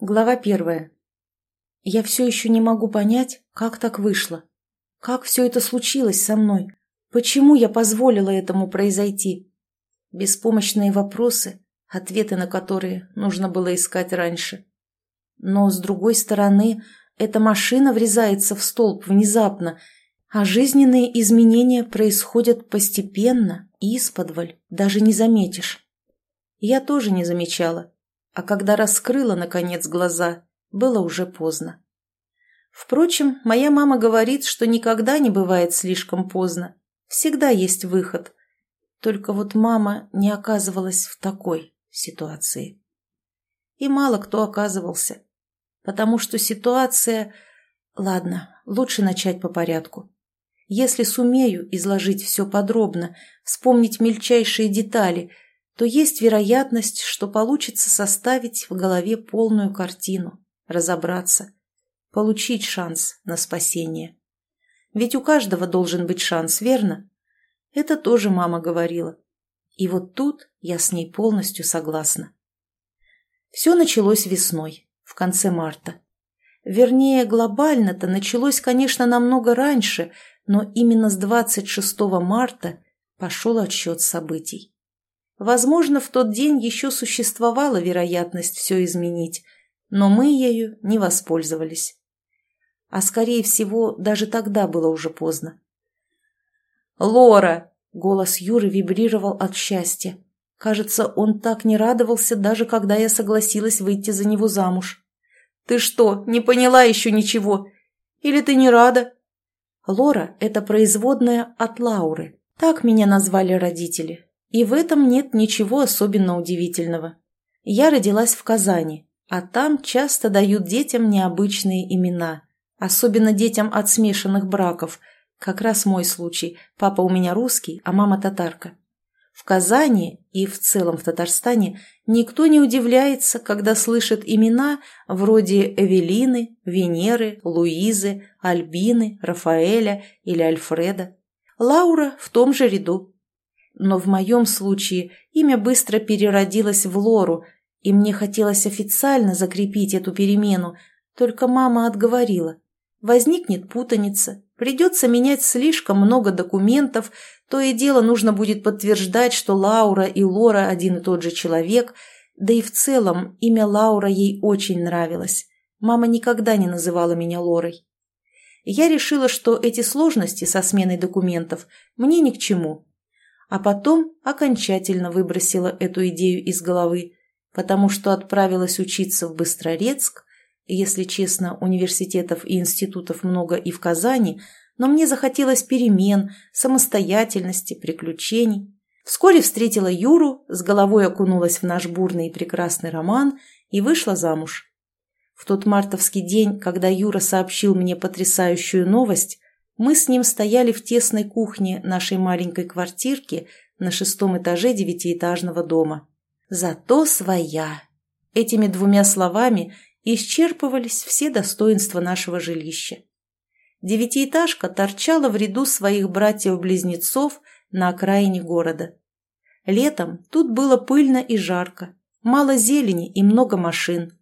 Глава первая. Я все еще не могу понять, как так вышло. Как все это случилось со мной? Почему я позволила этому произойти? Беспомощные вопросы, ответы на которые нужно было искать раньше. Но, с другой стороны, эта машина врезается в столб внезапно, а жизненные изменения происходят постепенно, исподволь, даже не заметишь. Я тоже не замечала а когда раскрыла, наконец, глаза, было уже поздно. Впрочем, моя мама говорит, что никогда не бывает слишком поздно. Всегда есть выход. Только вот мама не оказывалась в такой ситуации. И мало кто оказывался. Потому что ситуация... Ладно, лучше начать по порядку. Если сумею изложить все подробно, вспомнить мельчайшие детали – то есть вероятность, что получится составить в голове полную картину, разобраться, получить шанс на спасение. Ведь у каждого должен быть шанс, верно? Это тоже мама говорила. И вот тут я с ней полностью согласна. Все началось весной, в конце марта. Вернее, глобально-то началось, конечно, намного раньше, но именно с 26 марта пошел отсчет событий. Возможно, в тот день еще существовала вероятность все изменить, но мы ею не воспользовались. А скорее всего, даже тогда было уже поздно. «Лора!» — голос Юры вибрировал от счастья. Кажется, он так не радовался, даже когда я согласилась выйти за него замуж. «Ты что, не поняла еще ничего? Или ты не рада?» Лора — это производная от Лауры. Так меня назвали родители, и в этом нет ничего особенно удивительного. Я родилась в Казани, а там часто дают детям необычные имена, особенно детям от смешанных браков. Как раз мой случай. Папа у меня русский, а мама татарка. В Казани и в целом в Татарстане никто не удивляется, когда слышит имена вроде Эвелины, Венеры, Луизы, Альбины, Рафаэля или Альфреда. Лаура в том же ряду. Но в моем случае имя быстро переродилось в Лору, и мне хотелось официально закрепить эту перемену, только мама отговорила. Возникнет путаница, придется менять слишком много документов, то и дело нужно будет подтверждать, что Лаура и Лора один и тот же человек, да и в целом имя Лаура ей очень нравилось. Мама никогда не называла меня Лорой. Я решила, что эти сложности со сменой документов мне ни к чему, а потом окончательно выбросила эту идею из головы, потому что отправилась учиться в Быстрорецк, если честно, университетов и институтов много и в Казани, но мне захотелось перемен, самостоятельности, приключений. Вскоре встретила Юру, с головой окунулась в наш бурный и прекрасный роман и вышла замуж. В тот мартовский день, когда Юра сообщил мне потрясающую новость, мы с ним стояли в тесной кухне нашей маленькой квартирки на шестом этаже девятиэтажного дома. Зато своя. Этими двумя словами исчерпывались все достоинства нашего жилища. Девятиэтажка торчала в ряду своих братьев-близнецов на окраине города. Летом тут было пыльно и жарко, мало зелени и много машин.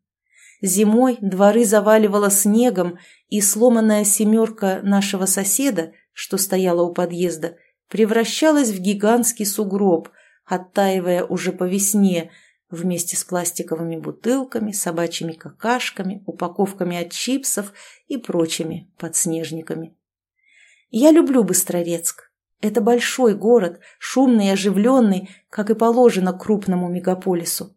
Зимой дворы заваливало снегом, и сломанная семерка нашего соседа, что стояла у подъезда, превращалась в гигантский сугроб, оттаивая уже по весне, вместе с пластиковыми бутылками, собачьими какашками, упаковками от чипсов и прочими подснежниками. Я люблю Быстрорецк. Это большой город, шумный и оживленный, как и положено крупному мегаполису.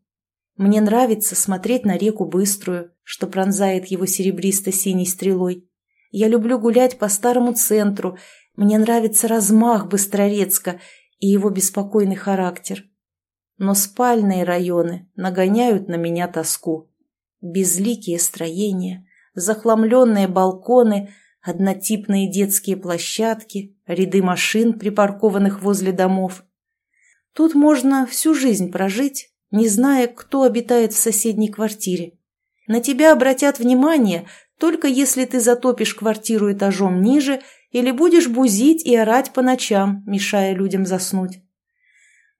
Мне нравится смотреть на реку Быструю, что пронзает его серебристо-синей стрелой. Я люблю гулять по старому центру. Мне нравится размах Быстрорецка и его беспокойный характер. Но спальные районы нагоняют на меня тоску. Безликие строения, захламленные балконы, однотипные детские площадки, ряды машин, припаркованных возле домов. Тут можно всю жизнь прожить, не зная, кто обитает в соседней квартире. На тебя обратят внимание, только если ты затопишь квартиру этажом ниже или будешь бузить и орать по ночам, мешая людям заснуть.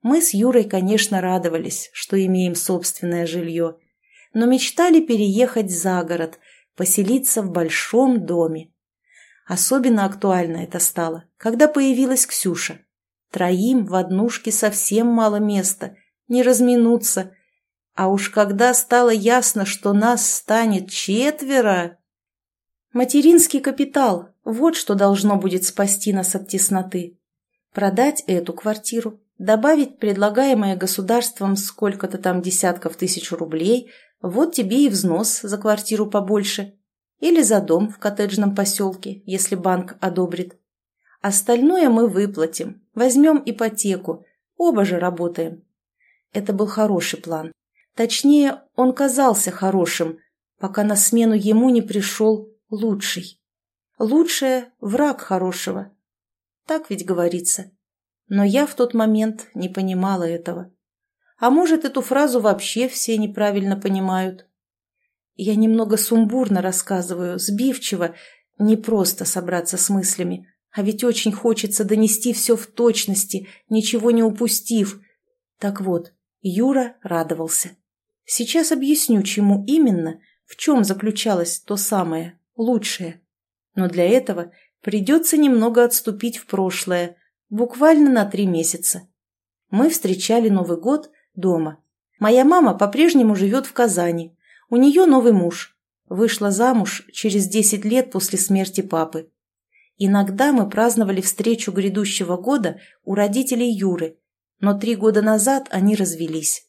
Мы с Юрой, конечно, радовались, что имеем собственное жилье. но мечтали переехать за город, поселиться в большом доме. Особенно актуально это стало, когда появилась Ксюша. Троим в однушке совсем мало места, не разминуться. А уж когда стало ясно, что нас станет четверо... Материнский капитал – вот что должно будет спасти нас от тесноты. Продать эту квартиру, добавить предлагаемое государством сколько-то там десятков тысяч рублей, вот тебе и взнос за квартиру побольше. Или за дом в коттеджном поселке, если банк одобрит. Остальное мы выплатим, возьмем ипотеку, оба же работаем. Это был хороший план. Точнее, он казался хорошим, пока на смену ему не пришел лучший. Лучшее – враг хорошего. Так ведь говорится. Но я в тот момент не понимала этого. А может, эту фразу вообще все неправильно понимают. Я немного сумбурно рассказываю, сбивчиво, не просто собраться с мыслями, а ведь очень хочется донести все в точности, ничего не упустив. Так вот, Юра радовался. Сейчас объясню, чему именно, в чем заключалось то самое, лучшее. Но для этого придется немного отступить в прошлое, буквально на три месяца. Мы встречали Новый год дома. Моя мама по-прежнему живет в Казани. У нее новый муж. Вышла замуж через 10 лет после смерти папы. Иногда мы праздновали встречу грядущего года у родителей Юры, но три года назад они развелись.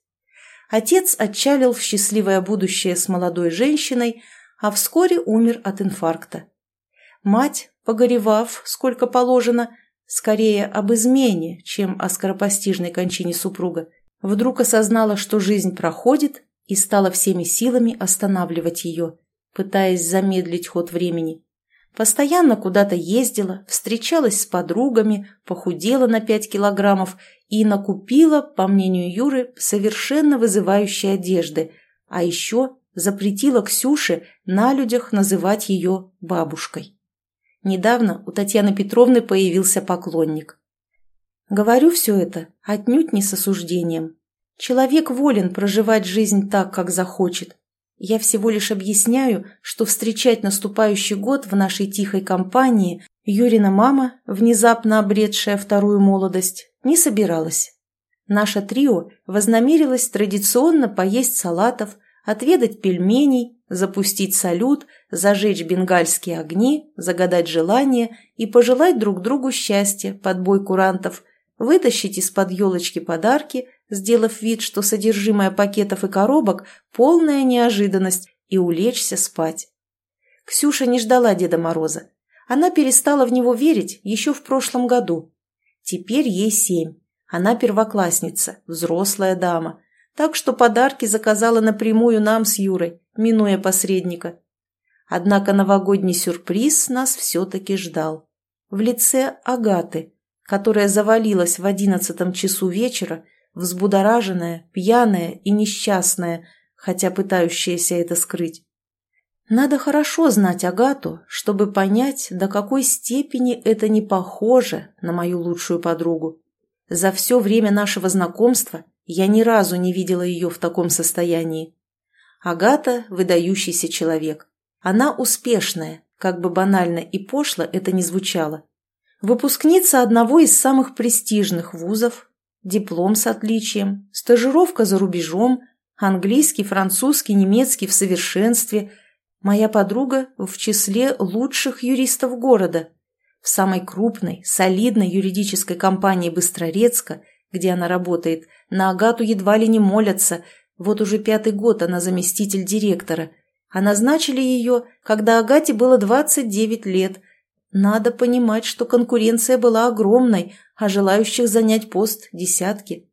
Отец отчалил в счастливое будущее с молодой женщиной, а вскоре умер от инфаркта. Мать, погоревав, сколько положено, скорее об измене, чем о скоропостижной кончине супруга, вдруг осознала, что жизнь проходит, и стала всеми силами останавливать ее, пытаясь замедлить ход времени. Постоянно куда-то ездила, встречалась с подругами, похудела на пять килограммов и накупила, по мнению Юры, совершенно вызывающей одежды, а еще запретила Ксюше на людях называть ее бабушкой. Недавно у Татьяны Петровны появился поклонник. Говорю все это отнюдь не с осуждением. Человек волен проживать жизнь так, как захочет, я всего лишь объясняю, что встречать наступающий год в нашей тихой компании Юрина мама, внезапно обретшая вторую молодость, не собиралась. Наше трио вознамерилось традиционно поесть салатов, отведать пельменей, запустить салют, зажечь бенгальские огни, загадать желание и пожелать друг другу счастья под бой курантов, вытащить из-под елочки подарки, сделав вид, что содержимое пакетов и коробок – полная неожиданность, и улечься спать. Ксюша не ждала Деда Мороза. Она перестала в него верить еще в прошлом году. Теперь ей семь. Она первоклассница, взрослая дама. Так что подарки заказала напрямую нам с Юрой, минуя посредника. Однако новогодний сюрприз нас все-таки ждал. В лице Агаты, которая завалилась в одиннадцатом часу вечера взбудораженная, пьяная и несчастная, хотя пытающаяся это скрыть. Надо хорошо знать Агату, чтобы понять, до какой степени это не похоже на мою лучшую подругу. За все время нашего знакомства я ни разу не видела ее в таком состоянии. Агата – выдающийся человек. Она успешная, как бы банально и пошло это ни звучало. Выпускница одного из самых престижных вузов, диплом с отличием, стажировка за рубежом, английский, французский, немецкий в совершенстве. Моя подруга в числе лучших юристов города. В самой крупной, солидной юридической компании Быстрорецка, где она работает, на Агату едва ли не молятся. Вот уже пятый год она заместитель директора. А назначили ее, когда Агате было 29 лет – надо понимать, что конкуренция была огромной, а желающих занять пост – десятки.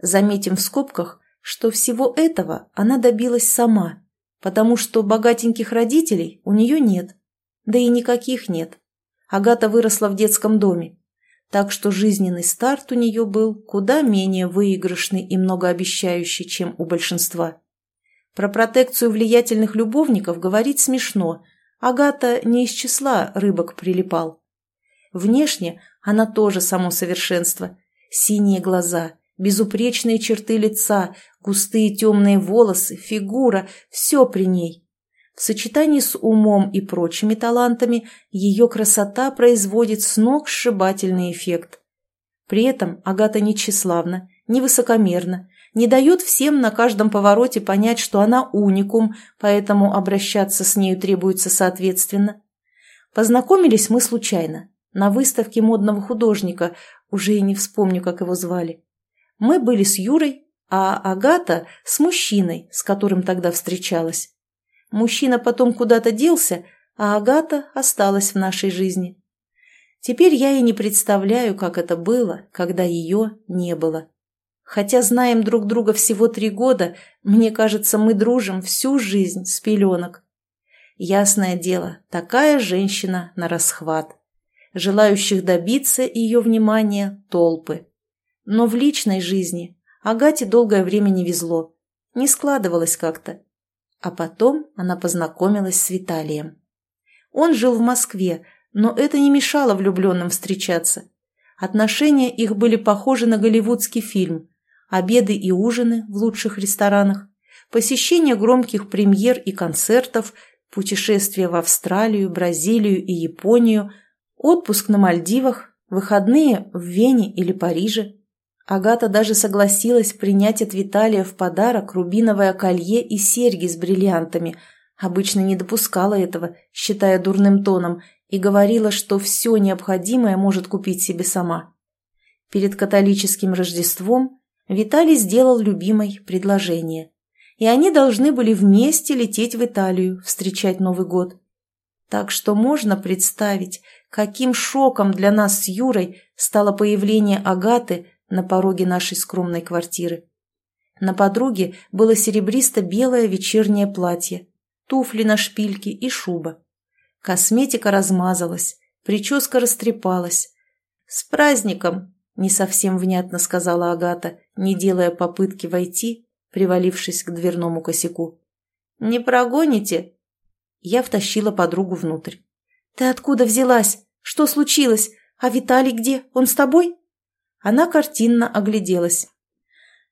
Заметим в скобках, что всего этого она добилась сама, потому что богатеньких родителей у нее нет. Да и никаких нет. Агата выросла в детском доме, так что жизненный старт у нее был куда менее выигрышный и многообещающий, чем у большинства. Про протекцию влиятельных любовников говорить смешно – Агата не из числа рыбок прилипал. Внешне она тоже само совершенство. Синие глаза, Безупречные черты лица, густые темные волосы, фигура – все при ней. В сочетании с умом и прочими талантами ее красота производит с ног сшибательный эффект. При этом Агата не тщеславна, не высокомерна, не дает всем на каждом повороте понять, что она уникум, поэтому обращаться с нею требуется соответственно. Познакомились мы случайно, на выставке модного художника, уже и не вспомню, как его звали. Мы были с Юрой, а Агата с мужчиной, с которым тогда встречалась. Мужчина потом куда-то делся, а Агата осталась в нашей жизни. Теперь я и не представляю, как это было, когда ее не было. Хотя знаем друг друга всего три года, мне кажется, мы дружим всю жизнь с пеленок. Ясное дело, такая женщина на расхват. Желающих добиться ее внимания – толпы. Но в личной жизни Агате долгое время не везло. Не складывалось как-то. А потом она познакомилась с Виталием. Он жил в Москве, но это не мешало влюбленным встречаться. Отношения их были похожи на голливудский фильм. Обеды и ужины в лучших ресторанах, посещение громких премьер и концертов, путешествия в Австралию, Бразилию и Японию, отпуск на Мальдивах, выходные в Вене или Париже. Агата даже согласилась принять от Виталия в подарок рубиновое колье и серьги с бриллиантами. Обычно не допускала этого, считая дурным тоном, и говорила, что все необходимое может купить себе сама. Перед католическим Рождеством Виталий сделал любимой предложение. И они должны были вместе лететь в Италию, встречать Новый год. Так что можно представить, каким шоком для нас с Юрой стало появление Агаты на пороге нашей скромной квартиры. На подруге было серебристо-белое вечернее платье, туфли на шпильке и шуба. Косметика размазалась, прическа растрепалась. «С праздником!» – не совсем внятно сказала Агата, не делая попытки войти, привалившись к дверному косяку. «Не прогоните?» Я втащила подругу внутрь. «Ты откуда взялась? Что случилось? А Виталий где? Он с тобой?» Она картинно огляделась.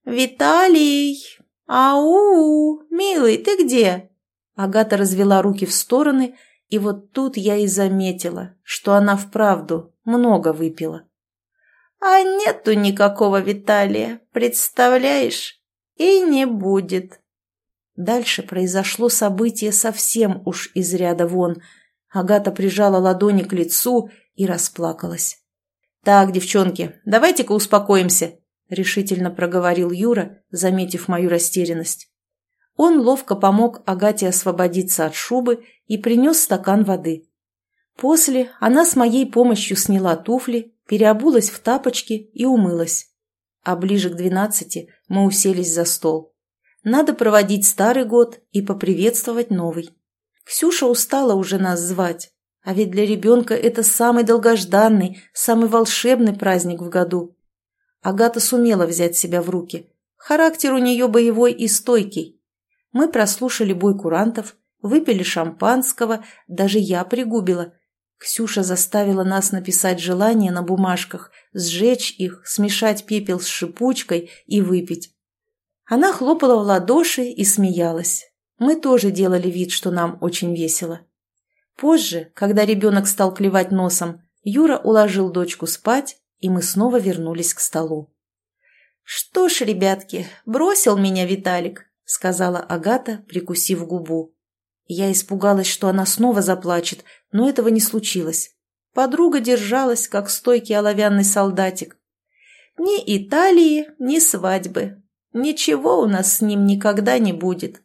«Виталий! Ау! Милый, ты где?» Агата развела руки в стороны, и вот тут я и заметила, что она вправду много выпила. «А нету никакого Виталия, представляешь? И не будет». Дальше произошло событие совсем уж из ряда вон. Агата прижала ладони к лицу и расплакалась. «Так, девчонки, давайте-ка успокоимся», — решительно проговорил Юра, заметив мою растерянность. Он ловко помог Агате освободиться от шубы и принес стакан воды. После она с моей помощью сняла туфли, переобулась в тапочки и умылась. А ближе к двенадцати мы уселись за стол. Надо проводить старый год и поприветствовать новый. Ксюша устала уже нас звать, а ведь для ребенка это самый долгожданный, самый волшебный праздник в году. Агата сумела взять себя в руки. Характер у нее боевой и стойкий. Мы прослушали бой курантов, выпили шампанского, даже я пригубила. Ксюша заставила нас написать желания на бумажках, сжечь их, смешать пепел с шипучкой и выпить. Она хлопала в ладоши и смеялась. Мы тоже делали вид, что нам очень весело. Позже, когда ребенок стал клевать носом, Юра уложил дочку спать, и мы снова вернулись к столу. «Что ж, ребятки, бросил меня Виталик», — сказала Агата, прикусив губу. Я испугалась, что она снова заплачет, но этого не случилось. Подруга держалась, как стойкий оловянный солдатик. «Ни Италии, ни свадьбы. Ничего у нас с ним никогда не будет».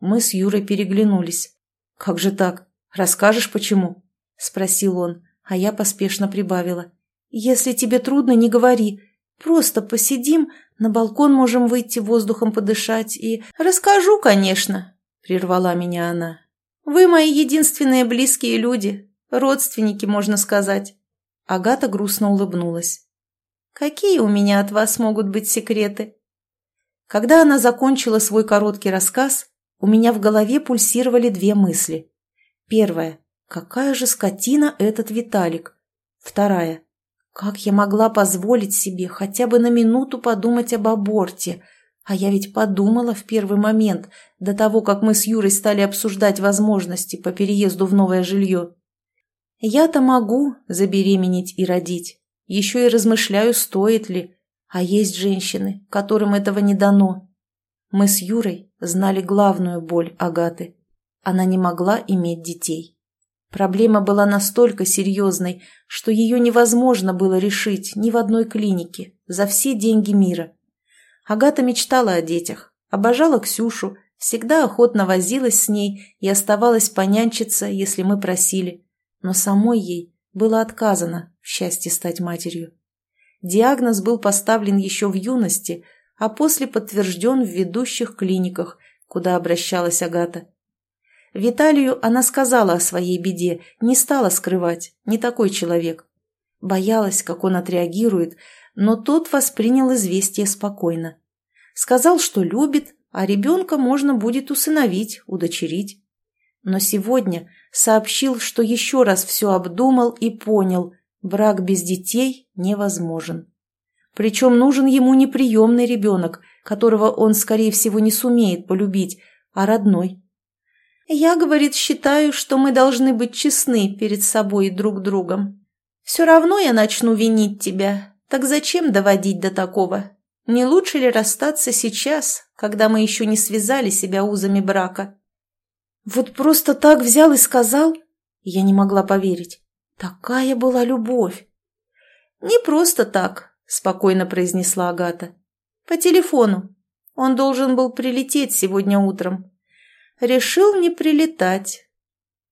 Мы с Юрой переглянулись. «Как же так? «Расскажешь, почему?» – спросил он, а я поспешно прибавила. «Если тебе трудно, не говори. Просто посидим, на балкон можем выйти воздухом подышать и...» «Расскажу, конечно», – прервала меня она. «Вы мои единственные близкие люди, родственники, можно сказать». Агата грустно улыбнулась. «Какие у меня от вас могут быть секреты?» Когда она закончила свой короткий рассказ, у меня в голове пульсировали две мысли – Первая. Какая же скотина этот Виталик? Вторая. Как я могла позволить себе хотя бы на минуту подумать об аборте? А я ведь подумала в первый момент, до того, как мы с Юрой стали обсуждать возможности по переезду в новое жилье. Я-то могу забеременеть и родить. Еще и размышляю, стоит ли. А есть женщины, которым этого не дано. Мы с Юрой знали главную боль Агаты. Она не могла иметь детей. Проблема была настолько серьезной, что ее невозможно было решить ни в одной клинике за все деньги мира. Агата мечтала о детях, обожала Ксюшу, всегда охотно возилась с ней и оставалась понянчиться, если мы просили. Но самой ей было отказано в счастье стать матерью. Диагноз был поставлен еще в юности, а после подтвержден в ведущих клиниках, куда обращалась Агата. Виталию она сказала о своей беде, не стала скрывать, не такой человек. Боялась, как он отреагирует, но тот воспринял известие спокойно. Сказал, что любит, а ребенка можно будет усыновить, удочерить. Но сегодня сообщил, что еще раз все обдумал и понял, брак без детей невозможен. Причем нужен ему не приемный ребенок, которого он, скорее всего, не сумеет полюбить, а родной. «Я, — говорит, — считаю, что мы должны быть честны перед собой и друг другом. Все равно я начну винить тебя, так зачем доводить до такого? Не лучше ли расстаться сейчас, когда мы еще не связали себя узами брака?» Вот просто так взял и сказал? Я не могла поверить. Такая была любовь. Не просто так, спокойно произнесла Агата. По телефону. Он должен был прилететь сегодня утром. Решил не прилетать.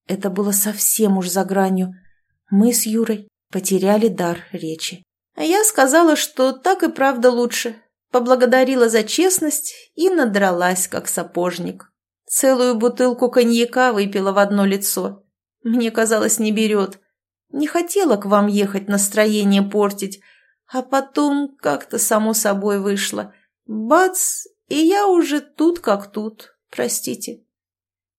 Это было совсем уж за гранью. Мы с Юрой потеряли дар речи. А я сказала, что так и правда лучше. Поблагодарила за честность и надралась, как сапожник. Целую бутылку коньяка выпила в одно лицо. Мне казалось, не берет. Не хотела к вам ехать, настроение портить. А потом как-то само собой вышло. Бац, и я уже тут как тут. Простите.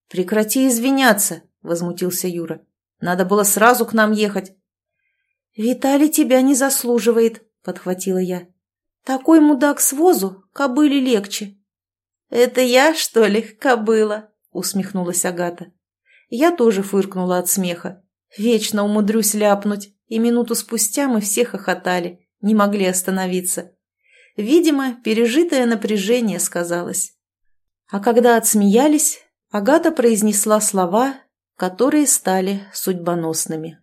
Прекрати извиняться, возмутился Юра. Надо было сразу к нам ехать. Виталий тебя не заслуживает, подхватила я. Такой мудак с возу кобыле легче. «Это я, что ли, кобыла?» — усмехнулась Агата. Я тоже фыркнула от смеха. Вечно умудрюсь ляпнуть, и минуту спустя мы все хохотали, не могли остановиться. Видимо, пережитое напряжение сказалось. А когда отсмеялись, Агата произнесла слова, которые стали судьбоносными.